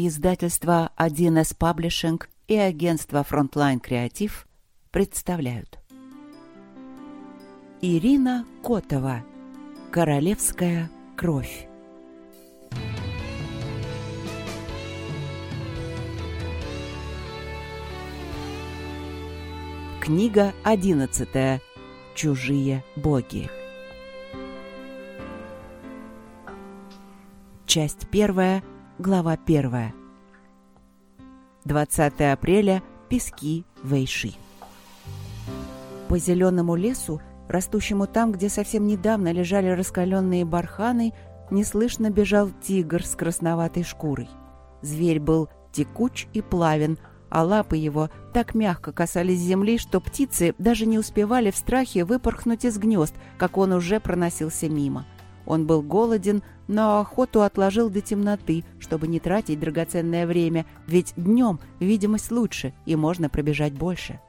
Издательство 1С Паблишинг и агентство Frontline Креатив представляют. Ирина Котова. Королевская кровь. Книга одиннадцатая. Чужие боги. Часть первая. Глава первая. 20 апреля. Пески Вейши. По зеленому лесу, растущему там, где совсем недавно лежали раскаленные барханы, неслышно бежал тигр с красноватой шкурой. Зверь был текуч и плавен, а лапы его так мягко касались земли, что птицы даже не успевали в страхе выпорхнуть из гнезд, как он уже проносился мимо. — он был голоден, но охоту отложил до темноты, чтобы не тратить драгоценное время, ведь днем видимость лучше и можно пробежать больше.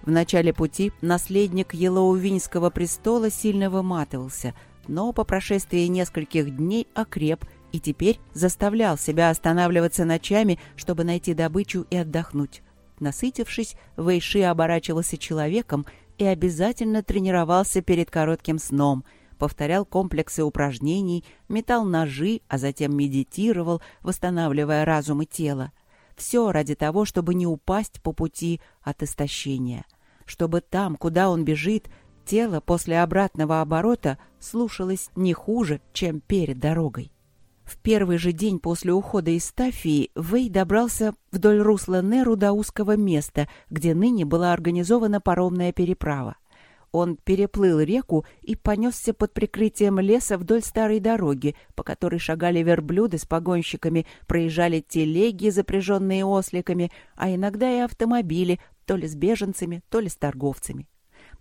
В начале пути наследник Елоувинского престола сильно выматывался, но по прошествии нескольких дней окреп и теперь заставлял себя останавливаться ночами, чтобы найти добычу и отдохнуть. Насытившись, Вэйши оборачивался человеком и обязательно тренировался перед коротким сном – повторял комплексы упражнений, метал ножи, а затем медитировал, восстанавливая разум и тело. Все ради того, чтобы не упасть по пути от истощения. Чтобы там, куда он бежит, тело после обратного оборота слушалось не хуже, чем перед дорогой. В первый же день после ухода из Стафии Вэй добрался вдоль русла Неру до узкого места, где ныне была организована паромная переправа. Он переплыл реку и понесся под прикрытием леса вдоль старой дороги, по которой шагали верблюды с погонщиками, проезжали телеги, запряженные осликами, а иногда и автомобили, то ли с беженцами, то ли с торговцами.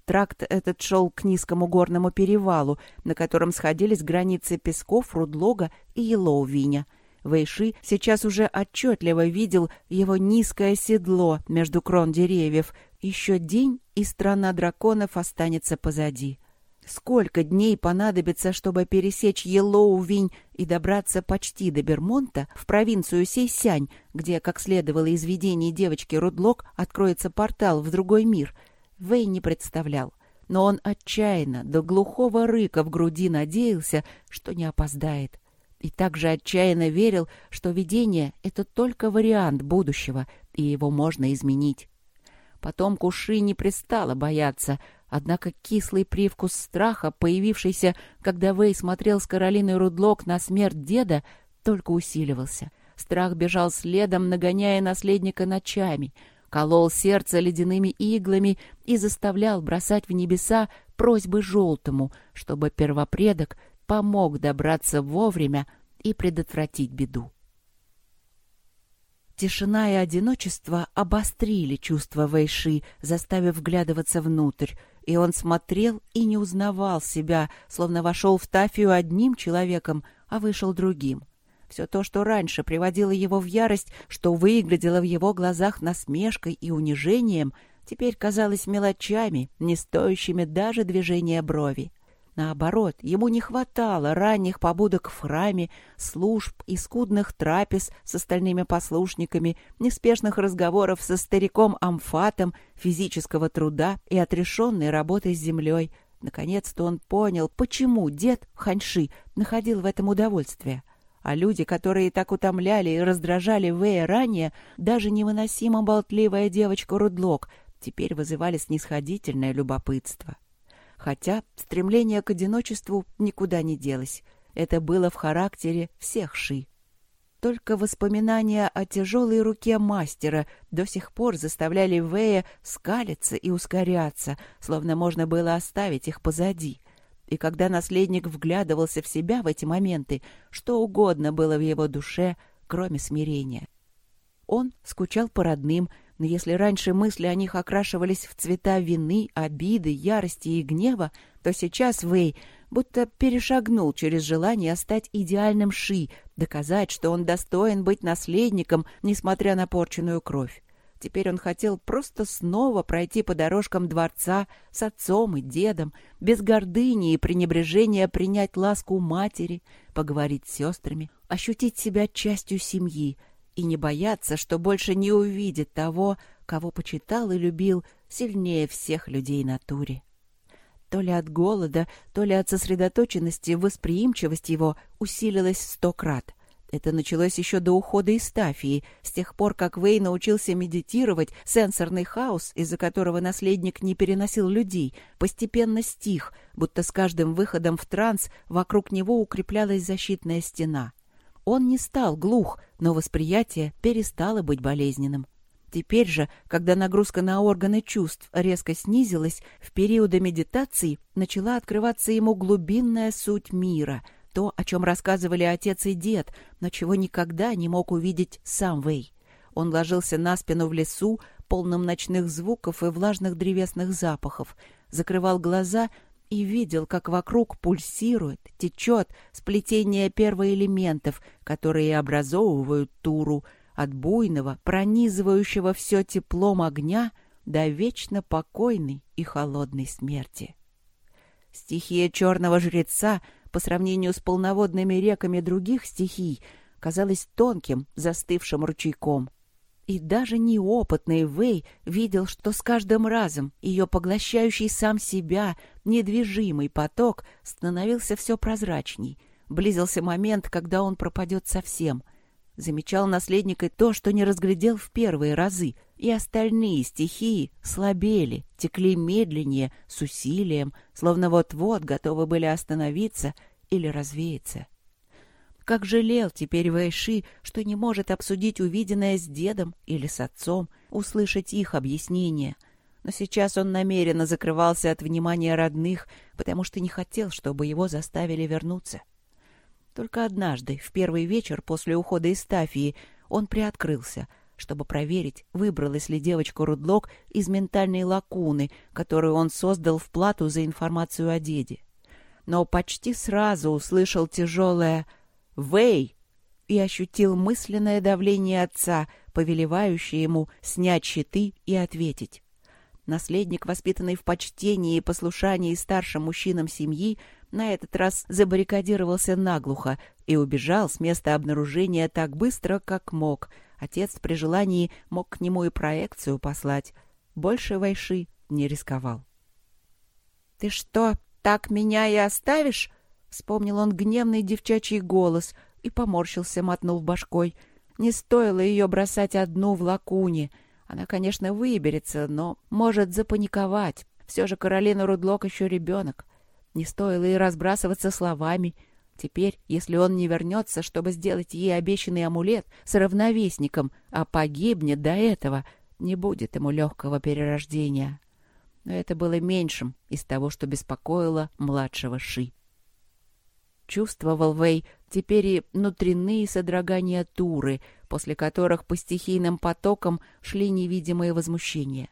Тракт этот шел к низкому горному перевалу, на котором сходились границы Песков, Рудлога и Елоувиня. Вэйши сейчас уже отчетливо видел его низкое седло между крон деревьев, еще день, и страна драконов останется позади. Сколько дней понадобится, чтобы пересечь Елоувинь и добраться почти до Бермонта, в провинцию Сейсянь, где, как следовало из видений девочки Рудлок, откроется портал в другой мир, Вэй не представлял. Но он отчаянно, до глухого рыка в груди надеялся, что не опоздает. И также отчаянно верил, что видение — это только вариант будущего, и его можно изменить. Потом Куши не пристала бояться, однако кислый привкус страха, появившийся, когда Вэй смотрел с Каролиной Рудлок на смерть деда, только усиливался. Страх бежал следом, нагоняя наследника ночами, колол сердце ледяными иглами и заставлял бросать в небеса просьбы желтому, чтобы первопредок помог добраться вовремя и предотвратить беду. Тишина и одиночество обострили чувство Вэйши, заставив вглядываться внутрь, и он смотрел и не узнавал себя, словно вошел в Тафию одним человеком, а вышел другим. Все то, что раньше приводило его в ярость, что выглядело в его глазах насмешкой и унижением, теперь казалось мелочами, не стоящими даже движения брови. Наоборот, ему не хватало ранних побудок в храме, служб и скудных трапез с остальными послушниками, неспешных разговоров со стариком Амфатом, физического труда и отрешенной работы с землей. Наконец-то он понял, почему дед Ханьши находил в этом удовольствие. А люди, которые так утомляли и раздражали Вэя ранее, даже невыносимо болтливая девочка Рудлок, теперь вызывали снисходительное любопытство. Хотя стремление к одиночеству никуда не делось. Это было в характере всех Ши. Только воспоминания о тяжелой руке мастера до сих пор заставляли Вэя скалиться и ускоряться, словно можно было оставить их позади. И когда наследник вглядывался в себя в эти моменты, что угодно было в его душе, кроме смирения. Он скучал по родным, но если раньше мысли о них окрашивались в цвета вины, обиды, ярости и гнева, то сейчас Вэй будто перешагнул через желание стать идеальным Ши, доказать, что он достоин быть наследником, несмотря на порченную кровь. Теперь он хотел просто снова пройти по дорожкам дворца с отцом и дедом, без гордыни и пренебрежения принять ласку матери, поговорить с сестрами, ощутить себя частью семьи — и не бояться, что больше не увидит того, кого почитал и любил сильнее всех людей на туре. То ли от голода, то ли от сосредоточенности восприимчивость его усилилась сто крат. Это началось еще до ухода из Тафии, с тех пор, как Вэй научился медитировать, сенсорный хаос, из-за которого наследник не переносил людей, постепенно стих, будто с каждым выходом в транс вокруг него укреплялась защитная стена. Он не стал глух, но восприятие перестало быть болезненным. Теперь же, когда нагрузка на органы чувств резко снизилась, в периоды медитации начала открываться ему глубинная суть мира, то, о чем рассказывали отец и дед, но чего никогда не мог увидеть сам Вэй. Он ложился на спину в лесу, полном ночных звуков и влажных древесных запахов, закрывал глаза и видел, как вокруг пульсирует, течет сплетение первоэлементов, которые образовывают туру — от буйного, пронизывающего все теплом огня до вечно покойной и холодной смерти. Стихия черного жреца по сравнению с полноводными реками других стихий казалась тонким, застывшим ручейком. И даже неопытный Вэй видел, что с каждым разом ее поглощающий сам себя недвижимый поток становился все прозрачней. Близился момент, когда он пропадет совсем — Замечал наследник и то, что не разглядел в первые разы, и остальные стихии слабели, текли медленнее, с усилием, словно вот-вот готовы были остановиться или развеяться. Как жалел теперь Вайши, что не может обсудить увиденное с дедом или с отцом, услышать их объяснения. Но сейчас он намеренно закрывался от внимания родных, потому что не хотел, чтобы его заставили вернуться. — только однажды, в первый вечер после ухода из Тафии, он приоткрылся, чтобы проверить, выбралась ли девочка Рудлок из ментальной лакуны, которую он создал в плату за информацию о деде. Но почти сразу услышал тяжелое «Вэй!» и ощутил мысленное давление отца, повелевающее ему снять щиты и ответить. Наследник, воспитанный в почтении и послушании старшим мужчинам семьи, на этот раз забаррикадировался наглухо и убежал с места обнаружения так быстро, как мог. Отец при желании мог к нему и проекцию послать. Больше Вайши не рисковал. — Ты что, так меня и оставишь? — вспомнил он гневный девчачий голос и поморщился, мотнув башкой. Не стоило ее бросать одну в лакуне — она, конечно, выберется, но может запаниковать. Все же Каролина Рудлок еще ребенок. Не стоило и разбрасываться словами. Теперь, если он не вернется, чтобы сделать ей обещанный амулет с равновесником, а погибнет до этого, не будет ему легкого перерождения. Но это было меньшим из того, что беспокоило младшего Ши. Чувствовал Вэй теперь и внутренние содрогания Туры, после которых по стихийным потокам шли невидимые возмущения.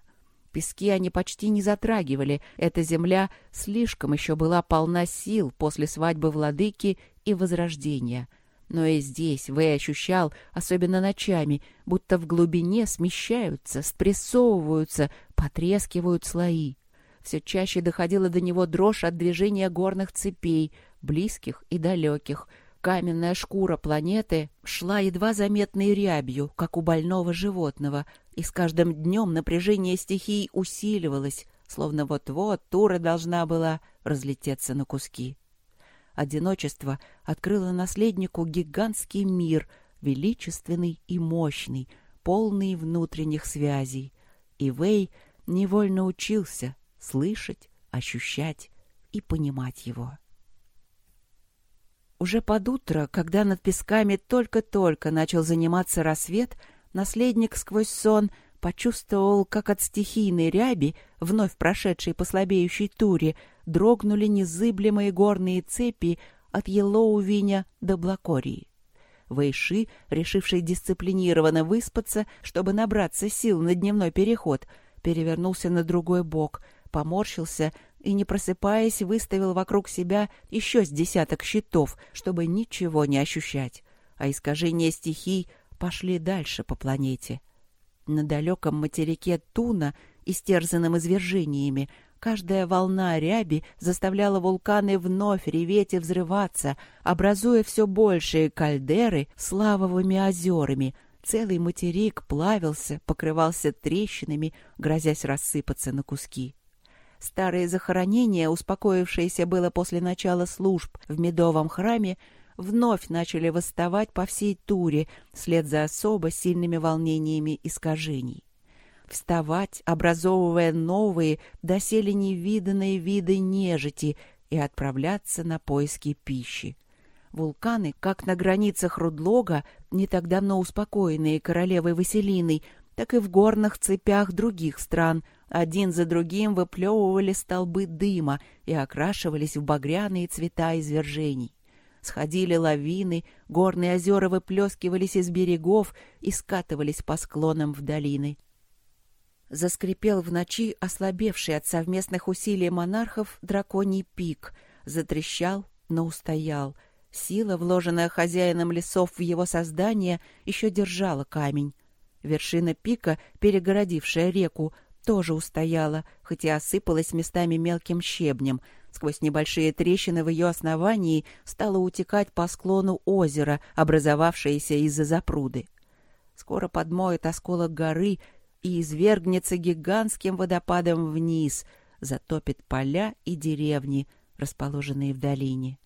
Пески они почти не затрагивали, эта земля слишком еще была полна сил после свадьбы владыки и возрождения. Но и здесь Вэй ощущал, особенно ночами, будто в глубине смещаются, спрессовываются, потрескивают слои. Все чаще доходила до него дрожь от движения горных цепей, близких и далеких. Каменная шкура планеты шла едва заметной рябью, как у больного животного, и с каждым днем напряжение стихий усиливалось, словно вот-вот Тура должна была разлететься на куски. Одиночество открыло наследнику гигантский мир, величественный и мощный, полный внутренних связей. И Вэй невольно учился слышать, ощущать и понимать его. Уже под утро, когда над песками только-только начал заниматься рассвет, наследник сквозь сон почувствовал, как от стихийной ряби, вновь прошедшей по слабеющей туре, дрогнули незыблемые горные цепи от Елоувиня до Блакории. Вэйши, решивший дисциплинированно выспаться, чтобы набраться сил на дневной переход, перевернулся на другой бок, поморщился и, не просыпаясь, выставил вокруг себя еще с десяток щитов, чтобы ничего не ощущать. А искажения стихий пошли дальше по планете. На далеком материке Туна, истерзанном извержениями, каждая волна ряби заставляла вулканы вновь реветь и взрываться, образуя все большие кальдеры с лавовыми озерами, Целый материк плавился, покрывался трещинами, грозясь рассыпаться на куски. Старые захоронения, успокоившиеся было после начала служб в Медовом храме, вновь начали восставать по всей туре, вслед за особо сильными волнениями искажений. Вставать, образовывая новые, доселе невиданные виды нежити и отправляться на поиски пищи. Вулканы, как на границах Рудлога, не так давно успокоенные королевой Василиной, так и в горных цепях других стран, один за другим выплевывали столбы дыма и окрашивались в багряные цвета извержений. Сходили лавины, горные озера выплескивались из берегов и скатывались по склонам в долины. Заскрипел в ночи ослабевший от совместных усилий монархов драконий пик, затрещал, но устоял — Сила, вложенная хозяином лесов в его создание, еще держала камень. Вершина пика, перегородившая реку, тоже устояла, хоть и осыпалась местами мелким щебнем. Сквозь небольшие трещины в ее основании стало утекать по склону озера, образовавшееся из-за запруды. Скоро подмоет осколок горы и извергнется гигантским водопадом вниз, затопит поля и деревни, расположенные в долине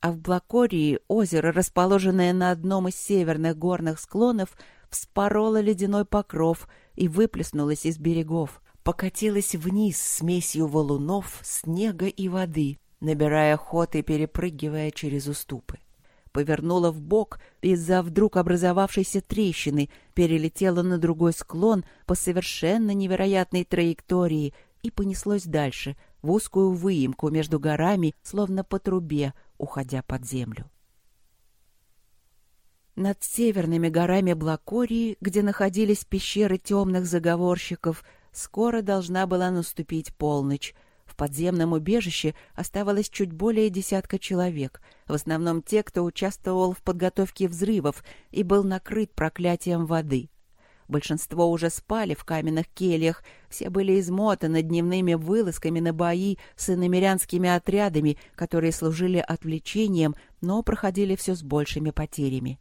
а в Блакории озеро, расположенное на одном из северных горных склонов, вспороло ледяной покров и выплеснулось из берегов. Покатилось вниз смесью валунов, снега и воды, набирая ход и перепрыгивая через уступы. Повернула в бок из-за вдруг образовавшейся трещины, перелетела на другой склон по совершенно невероятной траектории и понеслось дальше, в узкую выемку между горами, словно по трубе, уходя под землю. Над северными горами Блакории, где находились пещеры темных заговорщиков, скоро должна была наступить полночь. В подземном убежище оставалось чуть более десятка человек, в основном те, кто участвовал в подготовке взрывов и был накрыт проклятием воды. Большинство уже спали в каменных кельях, все были измотаны дневными вылазками на бои с иномерянскими отрядами, которые служили отвлечением, но проходили все с большими потерями.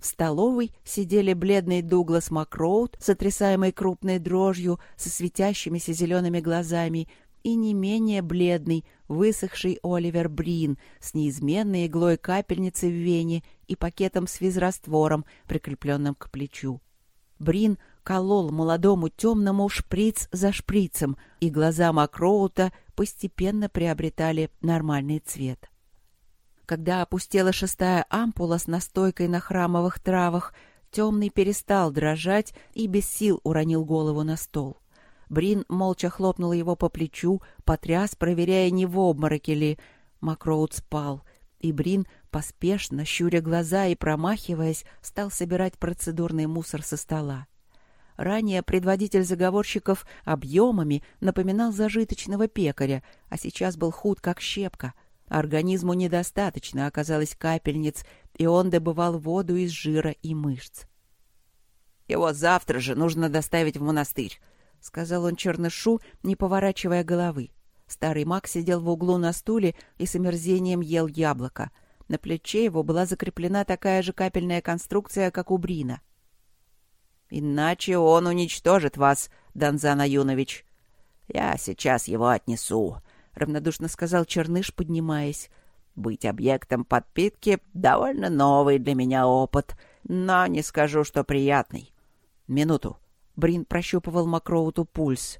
В столовой сидели бледный Дуглас Макроуд, сотрясаемый крупной дрожью, со светящимися зелеными глазами, и не менее бледный, высохший Оливер Брин с неизменной иглой капельницы в вене и пакетом с физраствором, прикрепленным к плечу. Брин колол молодому темному шприц за шприцем, и глаза Макроута постепенно приобретали нормальный цвет. Когда опустела шестая ампула с настойкой на храмовых травах, темный перестал дрожать и без сил уронил голову на стол. Брин молча хлопнул его по плечу, потряс, проверяя, не в обмороке ли. Макроуд спал, и Брин Поспешно, щуря глаза и промахиваясь, стал собирать процедурный мусор со стола. Ранее предводитель заговорщиков объемами напоминал зажиточного пекаря, а сейчас был худ, как щепка. Организму недостаточно оказалось капельниц, и он добывал воду из жира и мышц. «Его завтра же нужно доставить в монастырь», — сказал он чернышу, не поворачивая головы. Старый маг сидел в углу на стуле и с омерзением ел яблоко — на плече его была закреплена такая же капельная конструкция, как у Брина. «Иначе он уничтожит вас, Донзан Аюнович». «Я сейчас его отнесу», — равнодушно сказал Черныш, поднимаясь. «Быть объектом подпитки — довольно новый для меня опыт, но не скажу, что приятный». «Минуту». Брин прощупывал Макроуту пульс.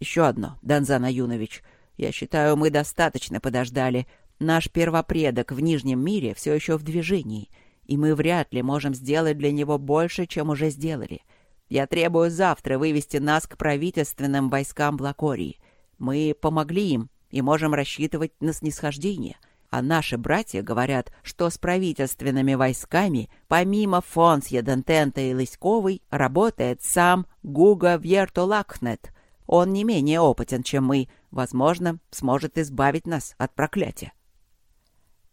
«Еще одно, Донзан Аюнович. Я считаю, мы достаточно подождали. Наш первопредок в Нижнем мире все еще в движении, и мы вряд ли можем сделать для него больше, чем уже сделали. Я требую завтра вывести нас к правительственным войскам Блакории. Мы помогли им и можем рассчитывать на снисхождение. А наши братья говорят, что с правительственными войсками, помимо Фонсья, Дентента и Лыськовой, работает сам Гуга Вьертолакнет. Он не менее опытен, чем мы, возможно, сможет избавить нас от проклятия.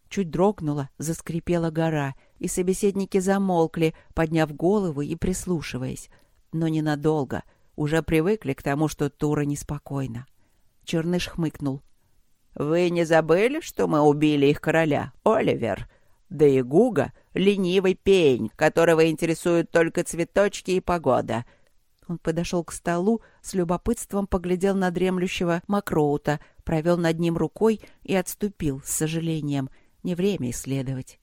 Чуть дрогнула, заскрипела гора, и собеседники замолкли, подняв головы и прислушиваясь. Но ненадолго. Уже привыкли к тому, что Тура неспокойна. Черныш хмыкнул. «Вы не забыли, что мы убили их короля, Оливер? Да и Гуга — ленивый пень, которого интересуют только цветочки и погода. Он подошел к столу, с любопытством поглядел на дремлющего Макроута, провел над ним рукой и отступил с сожалением. Не время исследовать.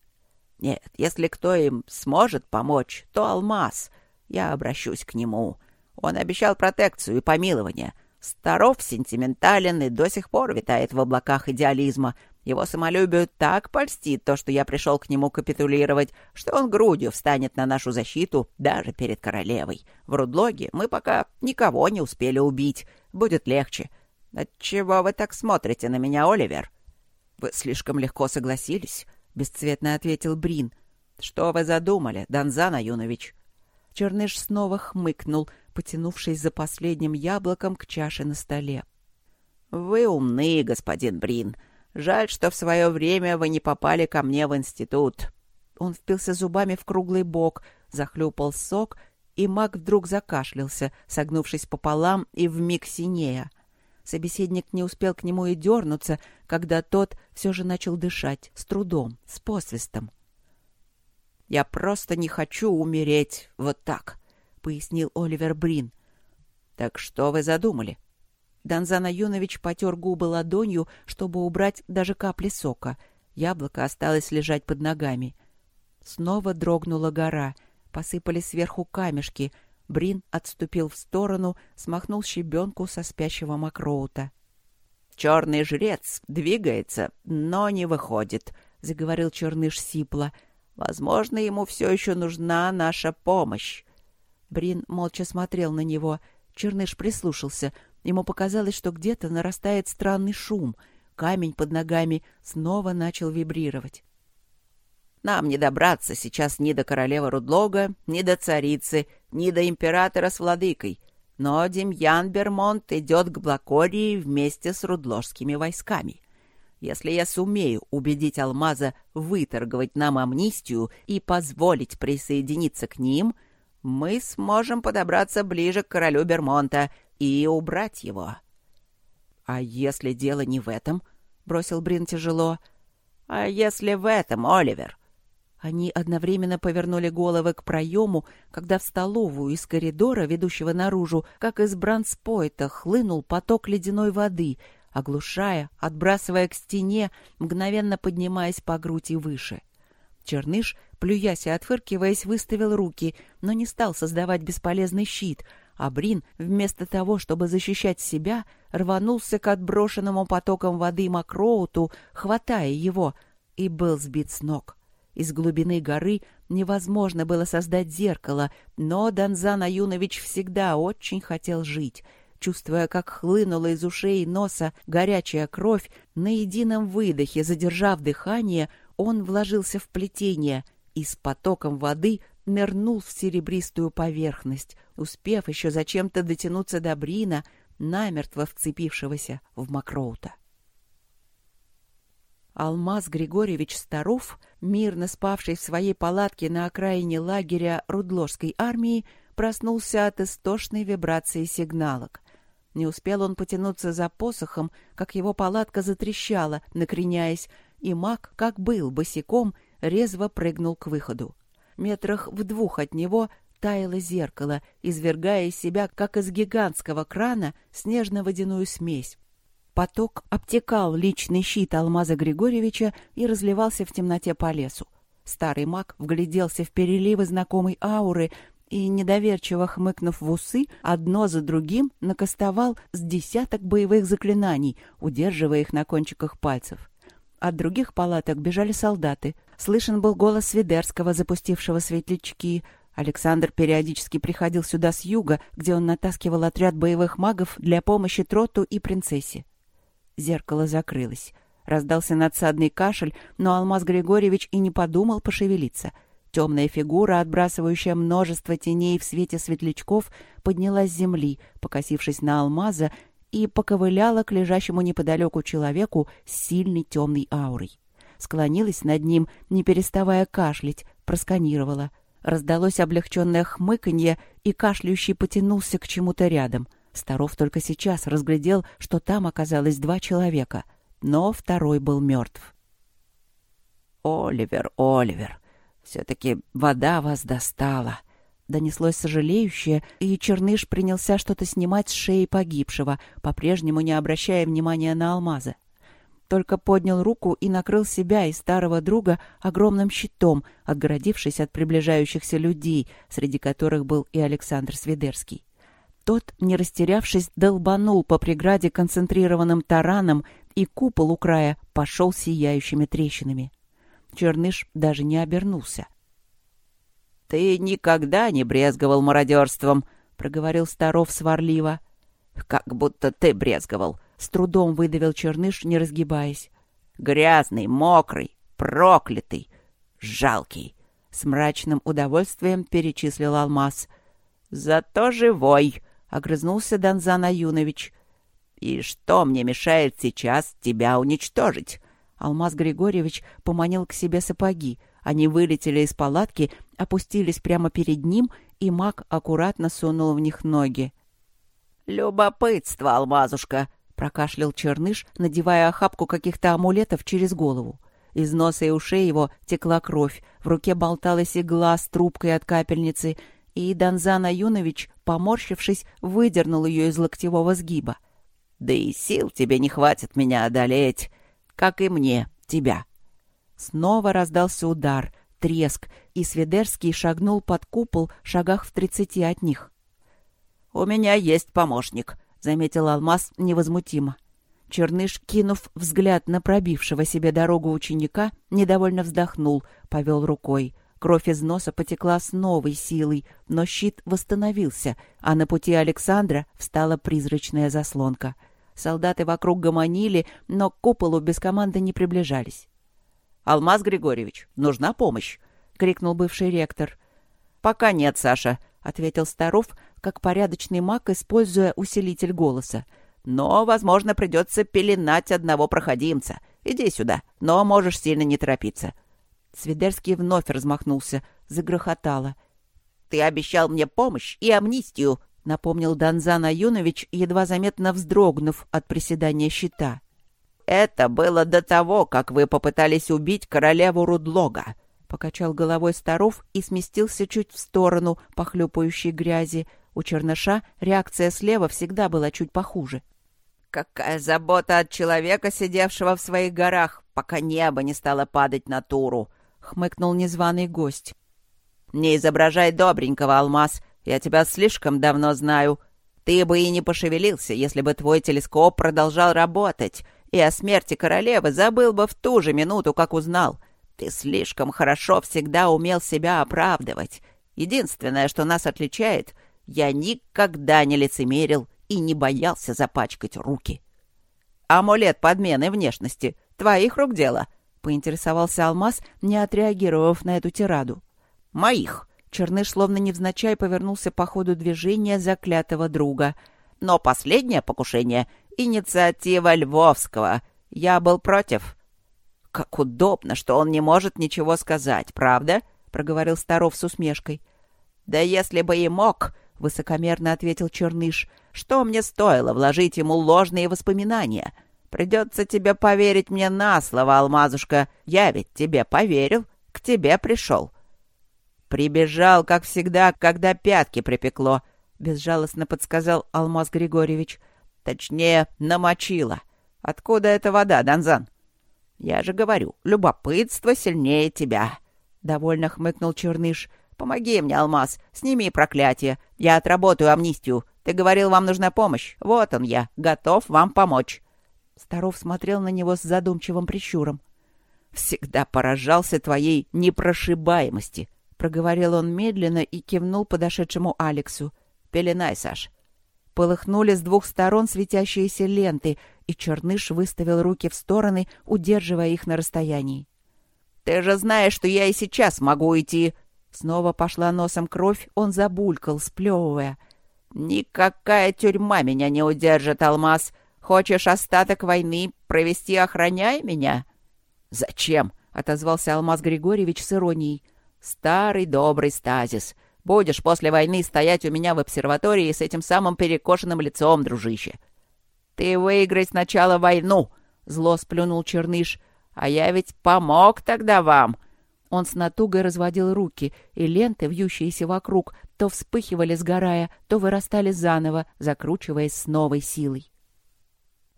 Нет, если кто им сможет помочь, то алмаз. Я обращусь к нему. Он обещал протекцию и помилование. Старов сентиментален и до сих пор витает в облаках идеализма. Его самолюбию так польстит то, что я пришел к нему капитулировать, что он грудью встанет на нашу защиту даже перед королевой. В Рудлоге мы пока никого не успели убить. Будет легче. Отчего вы так смотрите на меня, Оливер? Вы слишком легко согласились. — бесцветно ответил Брин. «Что вы задумали, Донзан Аюнович?» Черныш снова хмыкнул, потянувшись за последним яблоком к чаше на столе. «Вы умны, господин Брин. Жаль, что в свое время вы не попали ко мне в институт». Он впился зубами в круглый бок, захлюпал сок, и маг вдруг закашлялся, согнувшись пополам и вмиг синея. Собеседник не успел к нему и дернуться, когда тот все же начал дышать, с трудом, с посвистом. «Я просто не хочу умереть вот так», — пояснил Оливер Брин. «Так что вы задумали?» Донзан Аюнович потер губы ладонью, чтобы убрать даже капли сока. Яблоко осталось лежать под ногами. Снова дрогнула гора. Посыпались сверху камешки — Брин отступил в сторону, смахнул щебенку со спящего Макроута. «Черный жрец двигается, но не выходит», — заговорил черныш сипло. «Возможно, ему все еще нужна наша помощь». Брин молча смотрел на него. Черныш прислушался. Ему показалось, что где-то нарастает странный шум. Камень под ногами снова начал вибрировать. Нам не добраться сейчас ни до королевы Рудлога, ни до царицы, ни до императора с владыкой. Но Демьян Бермонт идет к Блакории вместе с рудложскими войсками. Если я сумею убедить Алмаза выторговать нам амнистию и позволить присоединиться к ним, мы сможем подобраться ближе к королю Бермонта и убрать его. — А если дело не в этом? — бросил Брин тяжело. — А если в этом, Оливер? Они одновременно повернули головы к проему, когда в столовую из коридора, ведущего наружу, как из бранспойта, хлынул поток ледяной воды, оглушая, отбрасывая к стене, мгновенно поднимаясь по грудь и выше. Черныш, плюясь и отфыркиваясь, выставил руки, но не стал создавать бесполезный щит, а Брин, вместо того, чтобы защищать себя, рванулся к отброшенному потоком воды Макроуту, хватая его, и был сбит с ног. — из глубины горы невозможно было создать зеркало, но Донзан Аюнович всегда очень хотел жить. Чувствуя, как хлынула из ушей и носа горячая кровь, на едином выдохе, задержав дыхание, он вложился в плетение и с потоком воды нырнул в серебристую поверхность, успев еще зачем-то дотянуться до Брина, намертво вцепившегося в Макроута. Алмаз Григорьевич Старов, мирно спавший в своей палатке на окраине лагеря Рудложской армии, проснулся от истошной вибрации сигналок. Не успел он потянуться за посохом, как его палатка затрещала, накреняясь, и маг, как был босиком, резво прыгнул к выходу. Метрах в двух от него таяло зеркало, извергая из себя, как из гигантского крана, снежно-водяную смесь. Поток обтекал личный щит Алмаза Григорьевича и разливался в темноте по лесу. Старый маг вгляделся в переливы знакомой ауры и, недоверчиво хмыкнув в усы, одно за другим накастовал с десяток боевых заклинаний, удерживая их на кончиках пальцев. От других палаток бежали солдаты. Слышен был голос Свидерского, запустившего светлячки. Александр периодически приходил сюда с юга, где он натаскивал отряд боевых магов для помощи Троту и принцессе. Зеркало закрылось. Раздался надсадный кашель, но Алмаз Григорьевич и не подумал пошевелиться. Темная фигура, отбрасывающая множество теней в свете светлячков, поднялась с земли, покосившись на Алмаза, и поковыляла к лежащему неподалеку человеку с сильной темной аурой. Склонилась над ним, не переставая кашлять, просканировала. Раздалось облегченное хмыканье, и кашляющий потянулся к чему-то рядом — Старов только сейчас разглядел, что там оказалось два человека, но второй был мертв. Оливер, Оливер, все-таки вода вас достала. Донеслось сожалеющее, и Черныш принялся что-то снимать с шеи погибшего, по-прежнему не обращая внимания на алмазы. Только поднял руку и накрыл себя и старого друга огромным щитом, отгородившись от приближающихся людей, среди которых был и Александр Свидерский. Тот, не растерявшись, долбанул по преграде концентрированным тараном, и купол у края пошел сияющими трещинами. Черныш даже не обернулся. «Ты никогда не брезговал мародерством», — проговорил Старов сварливо. «Как будто ты брезговал», — с трудом выдавил Черныш, не разгибаясь. «Грязный, мокрый, проклятый, жалкий», — с мрачным удовольствием перечислил Алмаз. «Зато живой», — огрызнулся Донзан Аюнович. «И что мне мешает сейчас тебя уничтожить?» Алмаз Григорьевич поманил к себе сапоги. Они вылетели из палатки, опустились прямо перед ним, и маг аккуратно сунул в них ноги. «Любопытство, алмазушка!» — прокашлял черныш, надевая охапку каких-то амулетов через голову. Из носа и ушей его текла кровь, в руке болталась игла с трубкой от капельницы, и Донзан Аюнович, поморщившись, выдернул ее из локтевого сгиба. «Да и сил тебе не хватит меня одолеть, как и мне тебя». Снова раздался удар, треск, и Сведерский шагнул под купол шагах в тридцати от них. «У меня есть помощник», — заметил Алмаз невозмутимо. Черныш, кинув взгляд на пробившего себе дорогу ученика, недовольно вздохнул, повел рукой. Кровь из носа потекла с новой силой, но щит восстановился, а на пути Александра встала призрачная заслонка. Солдаты вокруг гомонили, но к куполу без команды не приближались. «Алмаз Григорьевич, нужна помощь!» — крикнул бывший ректор. «Пока нет, Саша», — ответил Старов, как порядочный маг, используя усилитель голоса. «Но, возможно, придется пеленать одного проходимца. Иди сюда, но можешь сильно не торопиться». Свидерский вновь размахнулся, загрохотало. «Ты обещал мне помощь и амнистию», — напомнил Донзан Аюнович, едва заметно вздрогнув от приседания щита. «Это было до того, как вы попытались убить королеву Рудлога», — покачал головой Старов и сместился чуть в сторону похлюпающей грязи. У черныша реакция слева всегда была чуть похуже. «Какая забота от человека, сидевшего в своих горах, пока небо не стало падать на Туру!» — хмыкнул незваный гость. «Не изображай добренького, Алмаз, я тебя слишком давно знаю. Ты бы и не пошевелился, если бы твой телескоп продолжал работать, и о смерти королевы забыл бы в ту же минуту, как узнал. Ты слишком хорошо всегда умел себя оправдывать. Единственное, что нас отличает, я никогда не лицемерил и не боялся запачкать руки. «Амулет подмены внешности. Твоих рук дело?» — поинтересовался Алмаз, не отреагировав на эту тираду. «Моих». Черныш словно невзначай повернулся по ходу движения заклятого друга. «Но последнее покушение Инициатива Львовского. Я был против. Как удобно, что он не может ничего сказать, правда? проговорил Старов с усмешкой. Да если бы и мог, высокомерно ответил Черныш, что мне стоило вложить ему ложные воспоминания? Придется тебе поверить мне на слово, Алмазушка. Я ведь тебе поверил, к тебе пришел. Прибежал, как всегда, когда пятки припекло, безжалостно подсказал Алмаз Григорьевич. — Точнее, намочила. Откуда эта вода, Донзан? Я же говорю, любопытство сильнее тебя. Довольно хмыкнул Черныш. Помоги мне, Алмаз, сними проклятие. Я отработаю амнистию. Ты говорил, вам нужна помощь. Вот он я, готов вам помочь. Старов смотрел на него с задумчивым прищуром. «Всегда поражался твоей непрошибаемости», — проговорил он медленно и кивнул подошедшему Алексу. «Пеленай, Саш, Полыхнули с двух сторон светящиеся ленты, и Черныш выставил руки в стороны, удерживая их на расстоянии. «Ты же знаешь, что я и сейчас могу идти!» Снова пошла носом кровь, он забулькал, сплевывая. «Никакая тюрьма меня не удержит, Алмаз. Хочешь остаток войны провести, охраняя меня?» «Зачем?» — отозвался Алмаз Григорьевич с иронией. «Старый добрый стазис. Будешь после войны стоять у меня в обсерватории с этим самым перекошенным лицом, дружище. Ты выиграй сначала войну, зло сплюнул Черныш, А я ведь помог тогда вам!» Он с натугой разводил руки, и ленты, вьющиеся вокруг, то вспыхивали, сгорая, то вырастали заново, закручиваясь с новой силой.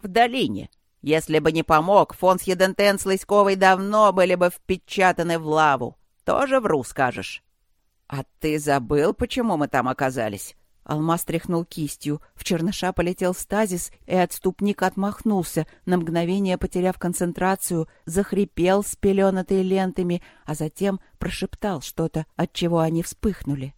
«В долине. Если бы не помог, фон Сьедентен с Лыськовой давно были бы впечатаны в лаву. Тоже вру, скажешь». «А ты забыл, почему мы там оказались?» Алмаз тряхнул кистью, в черныша полетел стазис, и отступник отмахнулся, на мгновение потеряв концентрацию, захрипел с пеленатой лентами, а затем прошептал что-то, от чего они вспыхнули.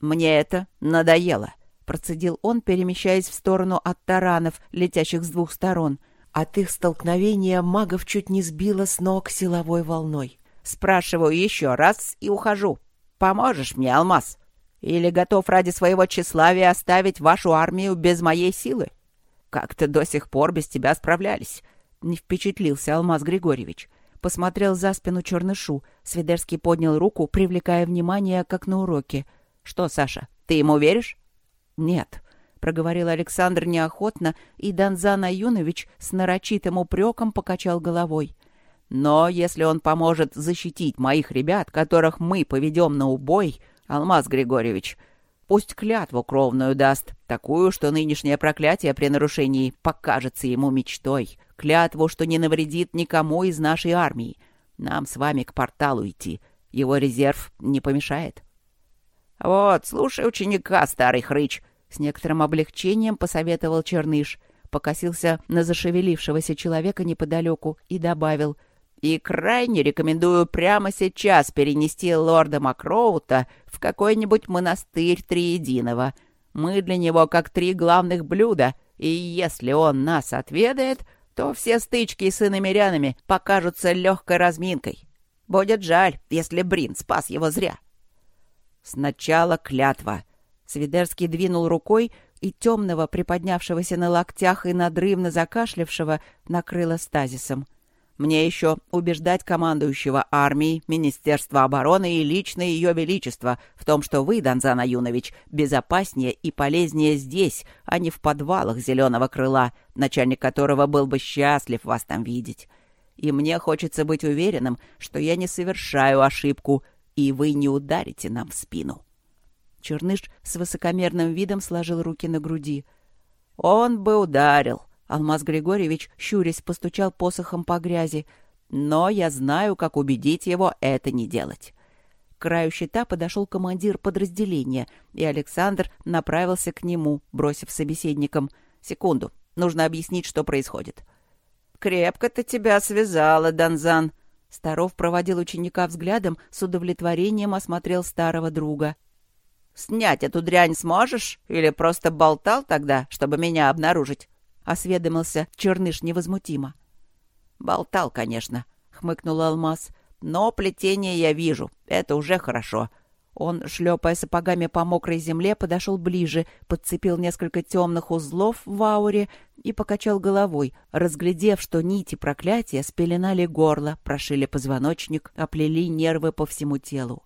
«Мне это надоело», — процедил он, перемещаясь в сторону от таранов, летящих с двух сторон. От их столкновения магов чуть не сбило с ног силовой волной. «Спрашиваю еще раз и ухожу. Поможешь мне, Алмаз?» Или готов ради своего тщеславия оставить вашу армию без моей силы? Как-то до сих пор без тебя справлялись. Не впечатлился Алмаз Григорьевич. Посмотрел за спину Чернышу. Свидерский поднял руку, привлекая внимание, как на уроке. «Что, Саша, ты ему веришь?» «Нет», — проговорил Александр неохотно, и Донзан Аюнович с нарочитым упреком покачал головой. «Но если он поможет защитить моих ребят, которых мы поведем на убой, Алмаз Григорьевич, пусть клятву кровную даст, такую, что нынешнее проклятие при нарушении покажется ему мечтой. Клятву, что не навредит никому из нашей армии. Нам с вами к порталу идти. Его резерв не помешает. Вот, слушай ученика, старый хрыч, с некоторым облегчением посоветовал Черныш, покосился на зашевелившегося человека неподалеку и добавил — и крайне рекомендую прямо сейчас перенести лорда Макроута в какой-нибудь монастырь Триединого. Мы для него как три главных блюда, и если он нас отведает, то все стычки с иномерянами покажутся легкой разминкой. Будет жаль, если Брин спас его зря. Сначала клятва. Свидерский двинул рукой, и темного, приподнявшегося на локтях и надрывно закашлявшего, накрыло стазисом. Мне еще убеждать командующего армией, Министерства обороны и лично Ее Величество в том, что вы, Донзан Аюнович, безопаснее и полезнее здесь, а не в подвалах Зеленого Крыла, начальник которого был бы счастлив вас там видеть. И мне хочется быть уверенным, что я не совершаю ошибку, и вы не ударите нам в спину». Черныш с высокомерным видом сложил руки на груди. «Он бы ударил», Алмаз Григорьевич, щурясь, постучал посохом по грязи. «Но я знаю, как убедить его это не делать». К краю щита подошел командир подразделения, и Александр направился к нему, бросив собеседникам. «Секунду, нужно объяснить, что происходит». «Крепко-то тебя связала, Донзан». Старов проводил ученика взглядом, с удовлетворением осмотрел старого друга. «Снять эту дрянь сможешь? Или просто болтал тогда, чтобы меня обнаружить?» Осведомился Черныш невозмутимо. «Болтал, конечно», — хмыкнул Алмаз. «Но плетение я вижу. Это уже хорошо». Он, шлепая сапогами по мокрой земле, подошел ближе, подцепил несколько темных узлов в ауре и покачал головой, разглядев, что нити проклятия спеленали горло, прошили позвоночник, оплели нервы по всему телу.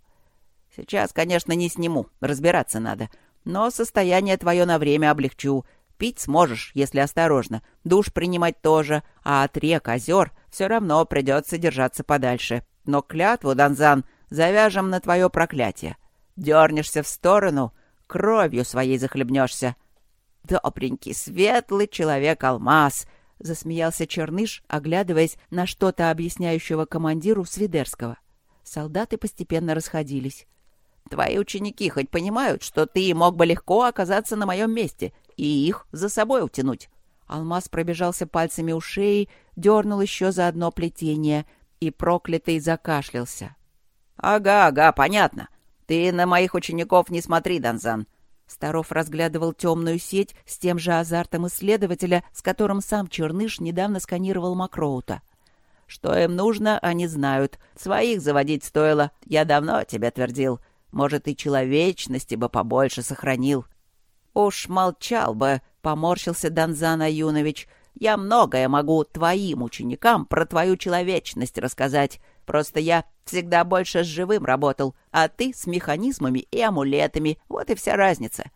«Сейчас, конечно, не сниму, разбираться надо, но состояние твое на время облегчу. Пить сможешь, если осторожно, душ принимать тоже, а от рек, озер все равно придется держаться подальше. Но клятву, Донзан, завяжем на твое проклятие. Дернешься в сторону, кровью своей захлебнешься. Добренький, светлый человек-алмаз, — засмеялся Черныш, оглядываясь на что-то объясняющего командиру Свидерского. Солдаты постепенно расходились. «Твои ученики хоть понимают, что ты мог бы легко оказаться на моем месте и их за собой утянуть. Алмаз пробежался пальцами у шеи, дернул еще за одно плетение и проклятый закашлялся. «Ага, ага, понятно. Ты на моих учеников не смотри, Донзан». Старов разглядывал темную сеть с тем же азартом исследователя, с которым сам Черныш недавно сканировал Макроута. «Что им нужно, они знают. Своих заводить стоило. Я давно тебе твердил. Может, и человечности бы побольше сохранил. «Уж молчал бы», — поморщился Донзан Аюнович. «Я многое могу твоим ученикам про твою человечность рассказать. Просто я всегда больше с живым работал, а ты с механизмами и амулетами. Вот и вся разница».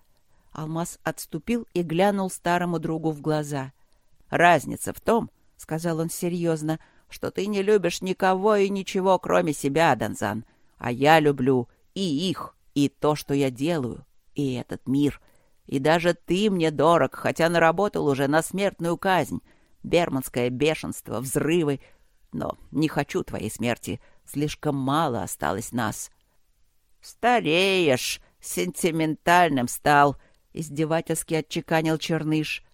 Алмаз отступил и глянул старому другу в глаза. «Разница в том, — сказал он серьезно, — что ты не любишь никого и ничего, кроме себя, Донзан. А я люблю и их, и то, что я делаю, и этот мир. И даже ты мне дорог, хотя наработал уже на смертную казнь. Берманское бешенство, взрывы. Но не хочу твоей смерти. Слишком мало осталось нас. Стареешь, сентиментальным стал, — издевательски отчеканил Черныш.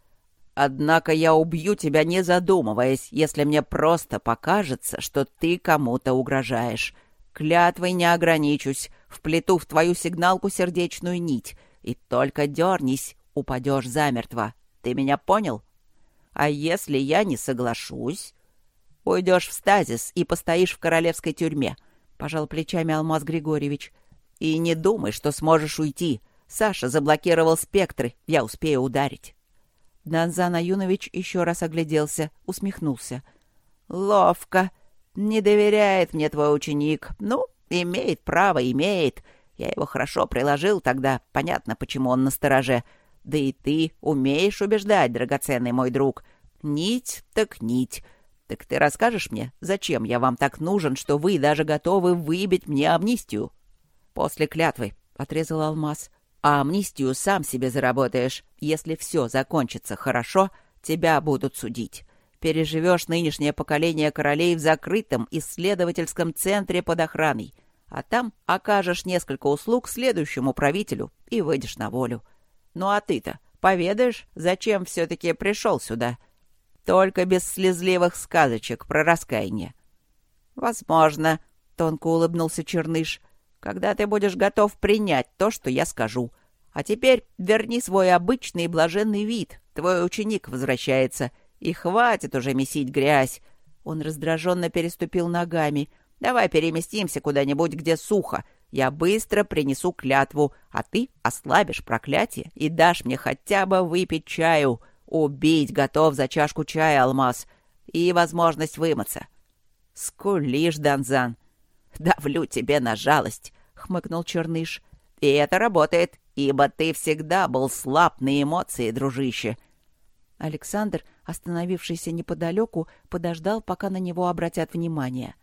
Однако я убью тебя, не задумываясь, если мне просто покажется, что ты кому-то угрожаешь. Клятвой не ограничусь, вплету в твою сигналку сердечную нить, и только дернись, упадешь замертво. Ты меня понял? А если я не соглашусь? Уйдешь в стазис и постоишь в королевской тюрьме, — пожал плечами Алмаз Григорьевич. И не думай, что сможешь уйти. Саша заблокировал спектры, я успею ударить. Данзан Аюнович еще раз огляделся, усмехнулся. «Ловко. Не доверяет мне твой ученик. Ну, имеет право, имеет. Я его хорошо приложил тогда. Понятно, почему он на стороже. Да и ты умеешь убеждать, драгоценный мой друг. Нить так нить. Так ты расскажешь мне, зачем я вам так нужен, что вы даже готовы выбить мне амнистию?» «После клятвы», — отрезал Алмаз. А амнистию сам себе заработаешь. Если все закончится хорошо, тебя будут судить. Переживешь нынешнее поколение королей в закрытом исследовательском центре под охраной. А там окажешь несколько услуг следующему правителю и выйдешь на волю. Ну а ты-то поведаешь, зачем все-таки пришел сюда? Только без слезливых сказочек про раскаяние. — Возможно, — тонко улыбнулся Черныш, когда ты будешь готов принять то, что я скажу. А теперь верни свой обычный блаженный вид. Твой ученик возвращается. И хватит уже месить грязь. Он раздраженно переступил ногами. Давай переместимся куда-нибудь, где сухо. Я быстро принесу клятву, а ты ослабишь проклятие и дашь мне хотя бы выпить чаю. Убить готов за чашку чая, Алмаз. И возможность вымыться. Скулишь, Данзан. «Давлю тебе на жалость», — хмыкнул Черныш. «И это работает, ибо ты всегда был слаб на эмоции, дружище». Александр, остановившийся неподалеку, подождал, пока на него обратят внимание.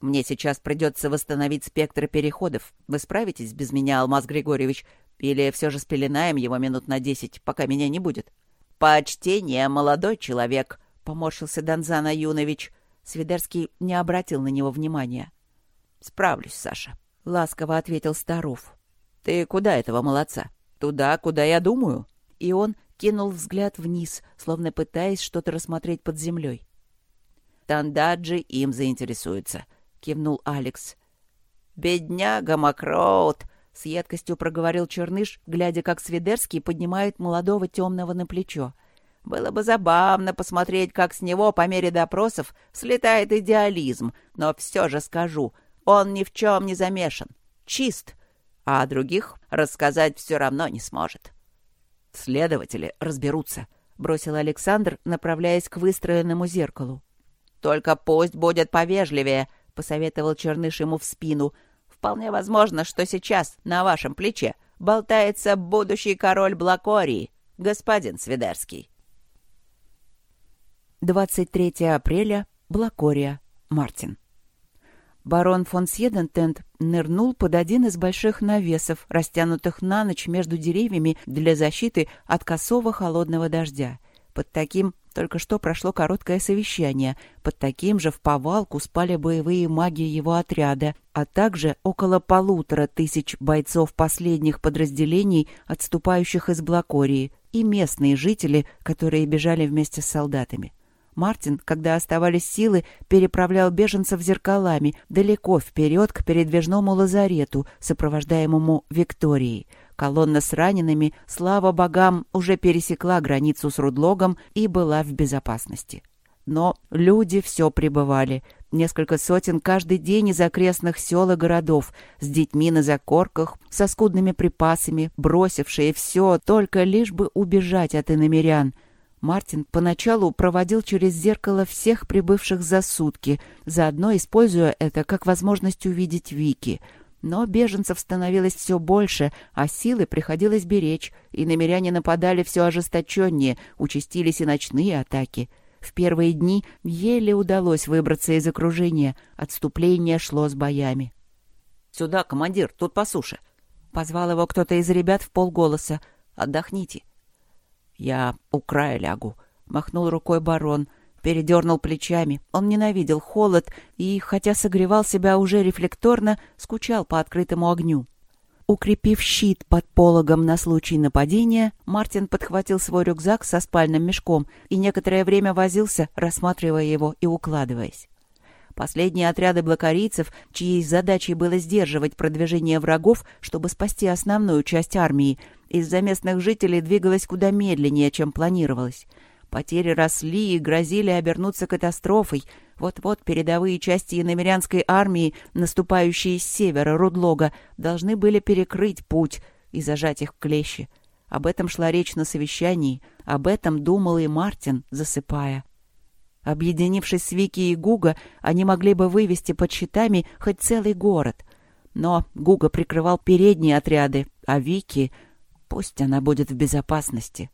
«Мне сейчас придется восстановить спектр переходов. Вы справитесь без меня, Алмаз Григорьевич? Или все же спеленаем его минут на десять, пока меня не будет?» «Почтение, молодой человек», — поморщился Донзан Аюнович. Свидерский не обратил на него внимания. «Справлюсь, Саша», — ласково ответил Старов. «Ты куда этого молодца? Туда, куда я думаю?» И он кинул взгляд вниз, словно пытаясь что-то рассмотреть под землей. «Тандаджи им заинтересуется», — кивнул Алекс. «Бедняга Макроут!» — с едкостью проговорил Черныш, глядя, как Свидерский поднимает молодого темного на плечо. «Было бы забавно посмотреть, как с него по мере допросов слетает идеализм, но все же скажу — он ни в чем не замешан, чист, а о других рассказать все равно не сможет. Следователи разберутся, — бросил Александр, направляясь к выстроенному зеркалу. «Только пусть будет повежливее», — посоветовал Черныш ему в спину. «Вполне возможно, что сейчас на вашем плече болтается будущий король Блакории, господин Свидерский». 23 апреля, Блакория, Мартин. Барон фон Сьедентент нырнул под один из больших навесов, растянутых на ночь между деревьями для защиты от косого холодного дождя. Под таким только что прошло короткое совещание. Под таким же в повалку спали боевые маги его отряда, а также около полутора тысяч бойцов последних подразделений, отступающих из Блакории, и местные жители, которые бежали вместе с солдатами. Мартин, когда оставались силы, переправлял беженцев зеркалами далеко вперед к передвижному лазарету, сопровождаемому Викторией. Колонна с ранеными, слава богам, уже пересекла границу с Рудлогом и была в безопасности. Но люди все прибывали. Несколько сотен каждый день из окрестных сел и городов, с детьми на закорках, со скудными припасами, бросившие все, только лишь бы убежать от иномерян — Мартин поначалу проводил через зеркало всех прибывших за сутки, заодно используя это как возможность увидеть Вики. Но беженцев становилось все больше, а силы приходилось беречь, и намеряне нападали все ожесточеннее, участились и ночные атаки. В первые дни еле удалось выбраться из окружения. Отступление шло с боями. «Сюда, командир, тут по суше!» Позвал его кто-то из ребят в полголоса. «Отдохните!» «Я у края лягу», — махнул рукой барон. Передернул плечами. Он ненавидел холод и, хотя согревал себя уже рефлекторно, скучал по открытому огню. Укрепив щит под пологом на случай нападения, Мартин подхватил свой рюкзак со спальным мешком и некоторое время возился, рассматривая его и укладываясь. Последние отряды блокарийцев, чьей задачей было сдерживать продвижение врагов, чтобы спасти основную часть армии, из-за местных жителей двигалась куда медленнее, чем планировалось. Потери росли и грозили обернуться катастрофой. Вот-вот передовые части иномерянской армии, наступающие с севера Рудлога, должны были перекрыть путь и зажать их в клещи. Об этом шла речь на совещании, об этом думал и Мартин, засыпая. Объединившись с Вики и Гуга, они могли бы вывести под щитами хоть целый город. Но Гуга прикрывал передние отряды, а Вики... Пусть она будет в безопасности.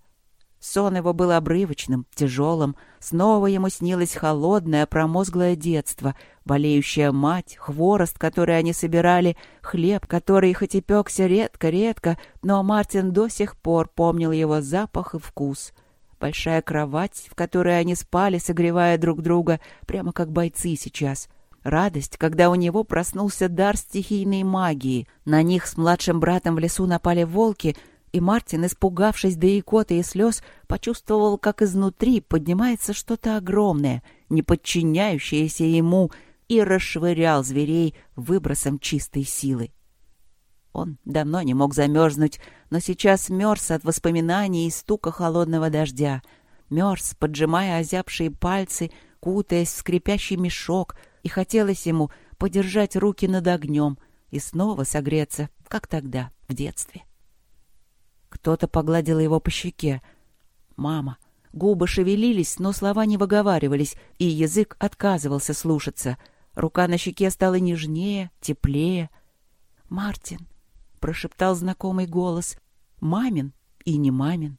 Сон его был обрывочным, тяжелым. Снова ему снилось холодное, промозглое детство, болеющая мать, хворост, который они собирали, хлеб, который хоть и пекся редко-редко, но Мартин до сих пор помнил его запах и вкус. Большая кровать, в которой они спали, согревая друг друга, прямо как бойцы сейчас. Радость, когда у него проснулся дар стихийной магии. На них с младшим братом в лесу напали волки — и Мартин, испугавшись до икоты и слез, почувствовал, как изнутри поднимается что-то огромное, не подчиняющееся ему, и расшвырял зверей выбросом чистой силы. Он давно не мог замерзнуть, но сейчас мерз от воспоминаний и стука холодного дождя. Мерз, поджимая озябшие пальцы, кутаясь в скрипящий мешок, и хотелось ему подержать руки над огнем и снова согреться, как тогда, в детстве. Кто-то погладил его по щеке. «Мама». Губы шевелились, но слова не выговаривались, и язык отказывался слушаться. Рука на щеке стала нежнее, теплее. «Мартин», — прошептал знакомый голос. «Мамин и не мамин».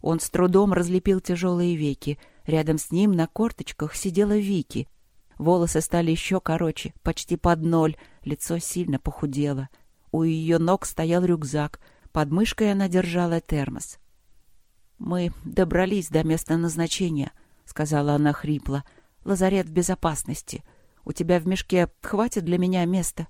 Он с трудом разлепил тяжелые веки. Рядом с ним на корточках сидела Вики. Волосы стали еще короче, почти под ноль, лицо сильно похудело. У ее ног стоял рюкзак — под мышкой она держала термос. «Мы добрались до места назначения», — сказала она хрипло. «Лазарет в безопасности. У тебя в мешке хватит для меня места?»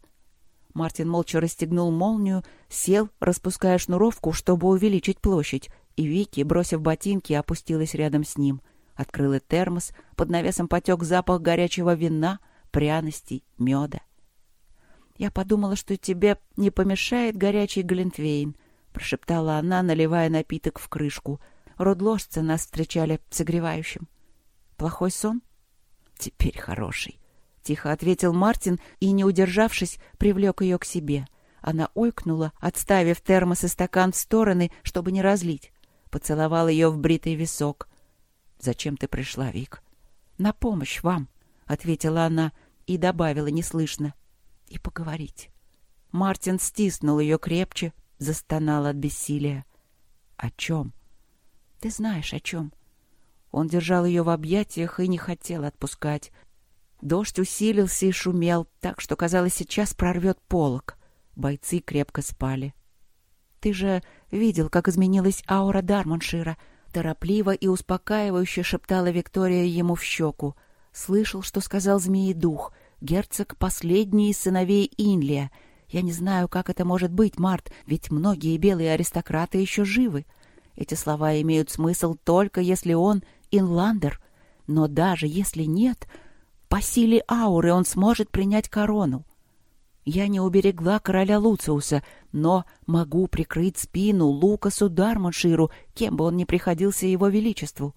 Мартин молча расстегнул молнию, сел, распуская шнуровку, чтобы увеличить площадь, и Вики, бросив ботинки, опустилась рядом с ним. Открыла термос, под навесом потек запах горячего вина, пряностей, меда. «Я подумала, что тебе не помешает горячий глинтвейн», — прошептала она, наливая напиток в крышку. Родложцы нас встречали согревающим. «Плохой сон?» «Теперь хороший», — тихо ответил Мартин и, не удержавшись, привлек ее к себе. Она ойкнула, отставив термос и стакан в стороны, чтобы не разлить. Поцеловал ее в бритый висок. «Зачем ты пришла, Вик?» «На помощь вам», — ответила она и добавила неслышно. «И поговорить». Мартин стиснул ее крепче, застонал от бессилия. «О чем?» «Ты знаешь, о чем?» Он держал ее в объятиях и не хотел отпускать. Дождь усилился и шумел, так что, казалось, сейчас прорвет полог. Бойцы крепко спали. «Ты же видел, как изменилась аура Дармоншира?» Торопливо и успокаивающе шептала Виктория ему в щеку. Слышал, что сказал змеи-дух. Герцог — последний из сыновей Инлия — я не знаю, как это может быть, Март, ведь многие белые аристократы еще живы. Эти слова имеют смысл только если он инландер. Но даже если нет, по силе ауры он сможет принять корону. Я не уберегла короля Луциуса, но могу прикрыть спину Лукасу Дармонширу, кем бы он ни приходился его величеству.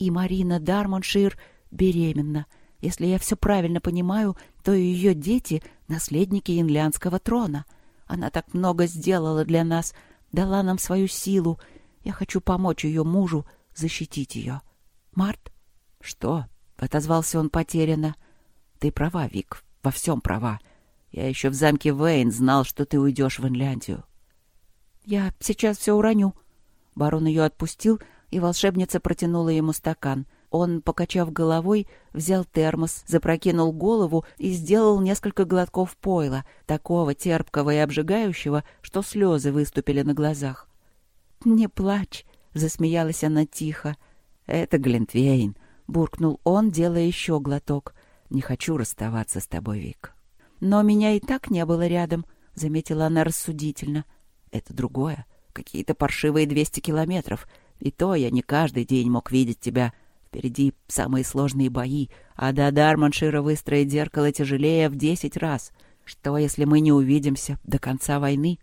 И Марина Дармоншир беременна. Если я все правильно понимаю, то ее дети — наследники инлянского трона. Она так много сделала для нас, дала нам свою силу. Я хочу помочь ее мужу, защитить ее. Март? — Что? — отозвался он потерянно. — Ты права, Вик, во всем права. Я еще в замке Вейн знал, что ты уйдешь в Инляндию. — Я сейчас все уроню. Барон ее отпустил, и волшебница протянула ему стакан — Он, покачав головой, взял термос, запрокинул голову и сделал несколько глотков пойла, такого терпкого и обжигающего, что слезы выступили на глазах. «Не плачь!» — засмеялась она тихо. «Это Глинтвейн!» — буркнул он, делая еще глоток. «Не хочу расставаться с тобой, Вик». «Но меня и так не было рядом», — заметила она рассудительно. «Это другое. Какие-то паршивые двести километров. И то я не каждый день мог видеть тебя. Впереди самые сложные бои, а до Дарманшира выстроить зеркало тяжелее в десять раз. Что, если мы не увидимся до конца войны?»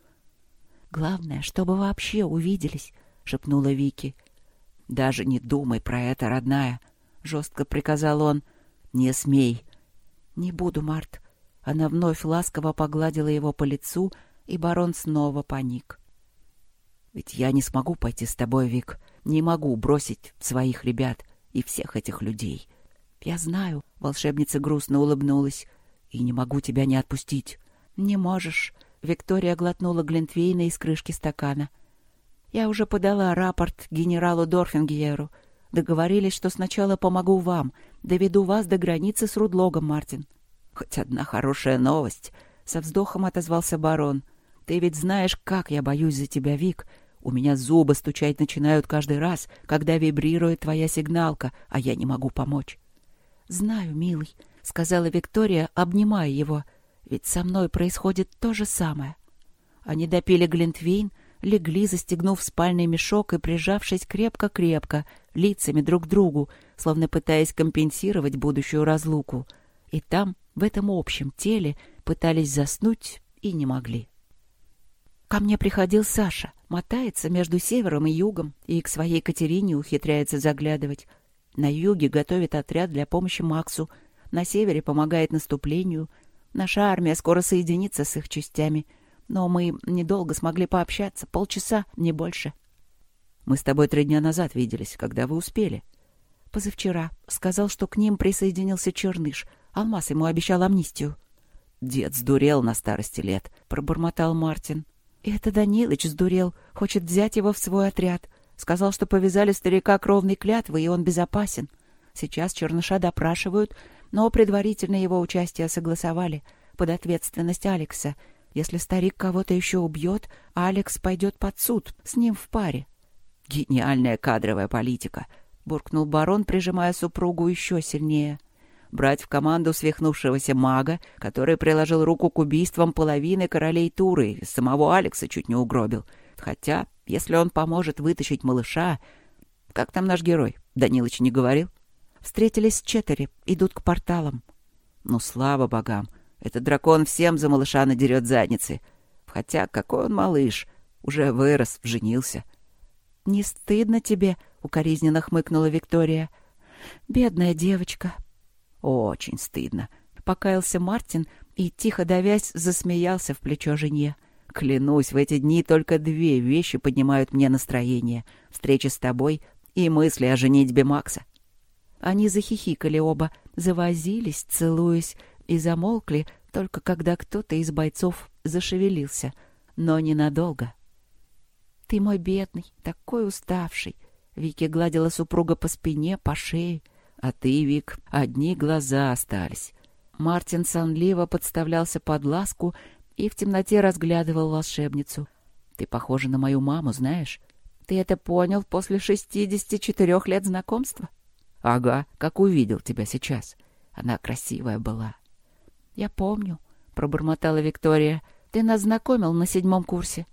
«Главное, чтобы вообще увиделись», — шепнула Вики. «Даже не думай про это, родная», — жестко приказал он. «Не смей». «Не буду, Март». Она вновь ласково погладила его по лицу, и барон снова паник. «Ведь я не смогу пойти с тобой, Вик. Не могу бросить своих ребят и всех этих людей. Я знаю», — волшебница грустно улыбнулась, — «и не могу тебя не отпустить». «Не можешь». Виктория глотнула Глинтвейна из крышки стакана. «Я уже подала рапорт генералу Дорфингеру. Договорились, что сначала помогу вам, доведу вас до границы с Рудлогом, Мартин». «Хоть одна хорошая новость», — со вздохом отозвался барон. «Ты ведь знаешь, как я боюсь за тебя, Вик. У меня зубы стучать начинают каждый раз, когда вибрирует твоя сигналка, а я не могу помочь». «Знаю, милый», — сказала Виктория, обнимая его. «Ведь со мной происходит то же самое». Они допили Глинтвейн, легли, застегнув спальный мешок и прижавшись крепко-крепко, лицами друг к другу, словно пытаясь компенсировать будущую разлуку. И там, в этом общем теле, пытались заснуть и не могли. Ко мне приходил Саша, мотается между севером и югом, и к своей Катерине ухитряется заглядывать. На юге готовит отряд для помощи Максу, на севере помогает наступлению. Наша армия скоро соединится с их частями, но мы недолго смогли пообщаться, полчаса, не больше. Мы с тобой три дня назад виделись, когда вы успели. Позавчера. Сказал, что к ним присоединился Черныш. Алмаз ему обещал амнистию. Дед сдурел на старости лет, пробормотал Мартин. И это Данилыч сдурел, хочет взять его в свой отряд. Сказал, что повязали старика кровной клятвой, и он безопасен. Сейчас Черныша допрашивают, но предварительно его участие согласовали под ответственность Алекса. Если старик кого-то еще убьет, Алекс пойдет под суд, с ним в паре. «Гениальная кадровая политика», — буркнул барон, прижимая супругу еще сильнее. «Брать в команду свихнувшегося мага, который приложил руку к убийствам половины королей Туры, самого Алекса чуть не угробил. Хотя, если он поможет вытащить малыша... Как там наш герой? Данилыч не говорил?» «Встретились с Четери, идут к порталам». «Ну, слава богам! Этот дракон всем за малыша надерет задницы. Хотя какой он малыш! Уже вырос, женился». «Не стыдно тебе?» — укоризненно хмыкнула Виктория. «Бедная девочка». «Очень стыдно», — покаялся Мартин и, тихо давясь, засмеялся в плечо жене. «Клянусь, в эти дни только две вещи поднимают мне настроение — встреча с тобой и мысли о женитьбе Макса». Они захихикали оба, завозились, целуясь, и замолкли, только когда кто-то из бойцов зашевелился, но ненадолго. «Ты мой бедный, такой уставший!» Вики гладила супруга по спине, по шее. «А ты, Вик, одни глаза остались». Мартин сонливо подставлялся под ласку и в темноте разглядывал волшебницу. «Ты похожа на мою маму, знаешь? Ты это понял после шестидесяти четырех лет знакомства?» «Ага, как увидел тебя сейчас. Она красивая была». «Я помню», — пробормотала Виктория. «Ты нас знакомил на седьмом курсе».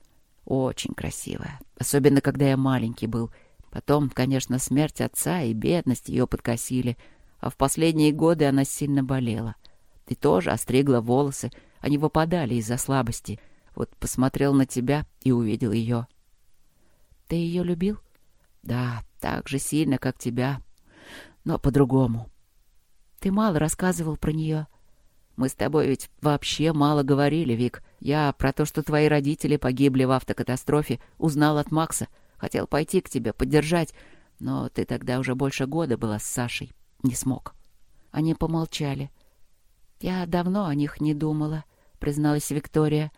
Очень красивая. Особенно, когда я маленький был. Потом, конечно, смерть отца и бедность ее подкосили. А в последние годы она сильно болела. И тоже остригла волосы. Они выпадали из-за слабости. Вот посмотрел на тебя и увидел ее. Ты ее любил? Да, так же сильно, как тебя. Но по-другому. Ты мало рассказывал про нее. — мы с тобой ведь вообще мало говорили, Вик. Я про то, что твои родители погибли в автокатастрофе, узнал от Макса. Хотел пойти к тебе, поддержать. Но ты тогда уже больше года была с Сашей. Не смог. Они помолчали. Я давно о них не думала, призналась Виктория.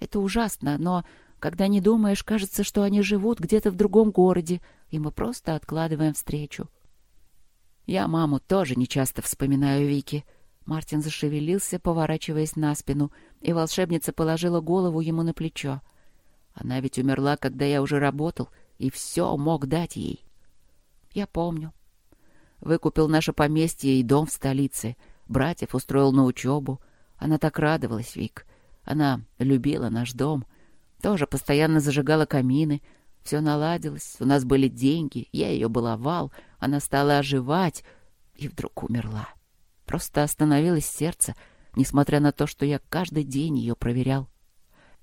Это ужасно, но когда не думаешь, кажется, что они живут где-то в другом городе, и мы просто откладываем встречу. Я маму тоже нечасто вспоминаю, Вики. Мартин зашевелился, поворачиваясь на спину, и волшебница положила голову ему на плечо. Она ведь умерла, когда я уже работал, и все мог дать ей. Я помню. Выкупил наше поместье и дом в столице. Братьев устроил на учебу. Она так радовалась, Вик. Она любила наш дом. Тоже постоянно зажигала камины. Все наладилось, у нас были деньги, я ее баловал. Она стала оживать и вдруг умерла. Просто остановилось сердце, несмотря на то, что я каждый день ее проверял.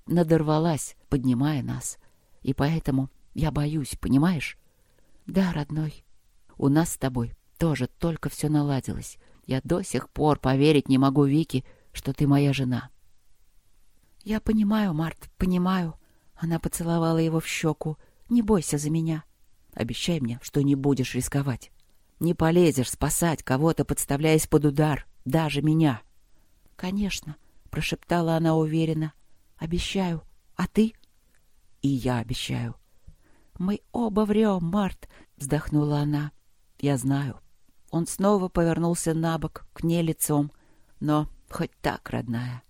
Надорвалась, поднимая нас. И поэтому я боюсь, понимаешь? Да, родной, у нас с тобой тоже только все наладилось. Я до сих пор поверить не могу, Вики, что ты моя жена. Я понимаю, Март, понимаю. Она поцеловала его в щеку. Не бойся за меня. Обещай мне, что не будешь рисковать. Не полезешь спасать кого-то, подставляясь под удар, даже меня. Конечно, прошептала она уверенно. Обещаю. А ты? И я обещаю. Мы оба врем, Март, вздохнула она. Я знаю. Он снова повернулся на бок, к ней лицом. Но хоть так, родная.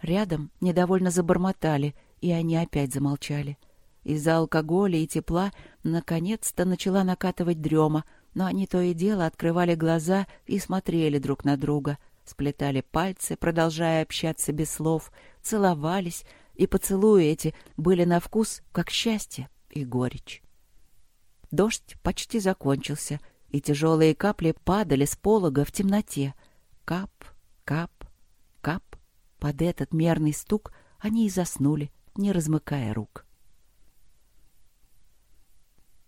Рядом недовольно забормотали, и они опять замолчали. Из-за алкоголя и тепла наконец-то начала накатывать дрема, но они то и дело открывали глаза и смотрели друг на друга, сплетали пальцы, продолжая общаться без слов, целовались, и поцелуи эти были на вкус, как счастье и горечь. Дождь почти закончился, и тяжелые капли падали с полога в темноте. Кап, кап, кап. Под этот мерный стук они и заснули, не размыкая рук.